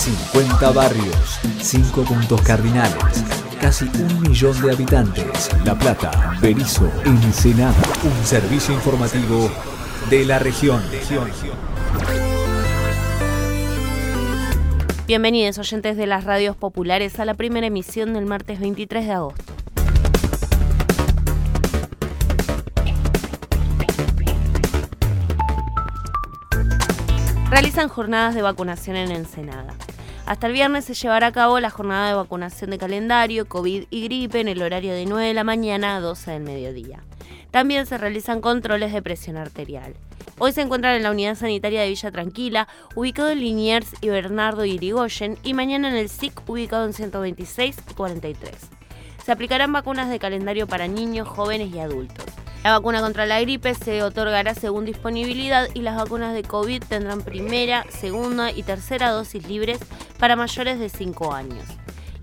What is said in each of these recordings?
50 barrios, 5 puntos cardinales, casi un millón de habitantes. La Plata, Berizo, Ensenada. Un servicio informativo de la región. Bienvenidos oyentes de las radios populares a la primera emisión del martes 23 de agosto. Realizan jornadas de vacunación en Ensenada. Hasta el viernes se llevará a cabo la jornada de vacunación de calendario, COVID y gripe en el horario de 9 de la mañana a 12 del mediodía. También se realizan controles de presión arterial. Hoy se encuentran en la unidad sanitaria de Villa Tranquila, ubicado en Liniers y Bernardo Irigoyen, y mañana en el SIC, ubicado en 126 y 43. Se aplicarán vacunas de calendario para niños, jóvenes y adultos. La vacuna contra la gripe se otorgará según disponibilidad y las vacunas de COVID tendrán primera, segunda y tercera dosis libres para mayores de 5 años.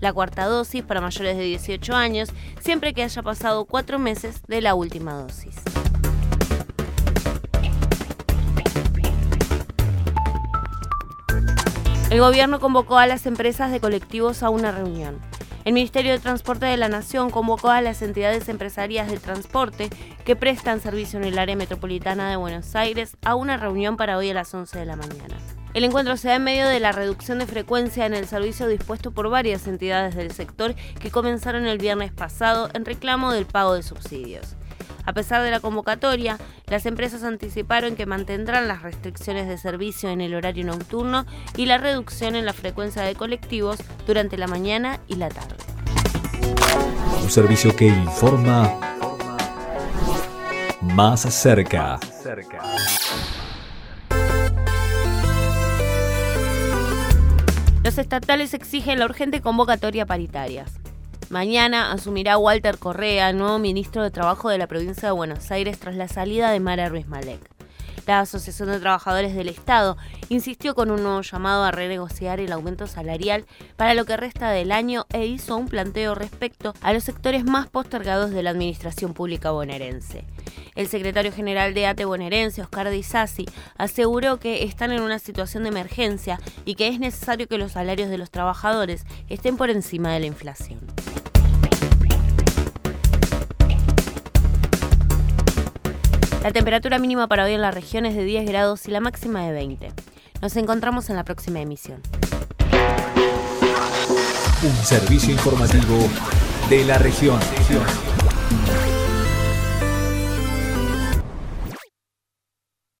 La cuarta dosis para mayores de 18 años siempre que haya pasado cuatro meses de la última dosis. El gobierno convocó a las empresas de colectivos a una reunión. El Ministerio de Transporte de la Nación convocó a las entidades empresarias de transporte que prestan servicio en el área metropolitana de Buenos Aires a una reunión para hoy a las 11 de la mañana. El encuentro se da en medio de la reducción de frecuencia en el servicio dispuesto por varias entidades del sector que comenzaron el viernes pasado en reclamo del pago de subsidios. A pesar de la convocatoria, las empresas anticiparon que mantendrán las restricciones de servicio en el horario nocturno y la reducción en la frecuencia de colectivos durante la mañana y la tarde. Un servicio que informa más cerca. Los estatales exigen la urgente convocatoria paritarias. Mañana asumirá Walter Correa, nuevo ministro de Trabajo de la provincia de Buenos Aires, tras la salida de Mara Ruiz Malek. La Asociación de Trabajadores del Estado insistió con un nuevo llamado a renegociar el aumento salarial para lo que resta del año e hizo un planteo respecto a los sectores más postergados de la administración pública bonaerense. El secretario general de ATE bonaerense, Oscar Disasi, aseguró que están en una situación de emergencia y que es necesario que los salarios de los trabajadores estén por encima de la inflación. La temperatura mínima para hoy en la región es de 10 grados y la máxima de 20. Nos encontramos en la próxima emisión. Un servicio informativo de la región.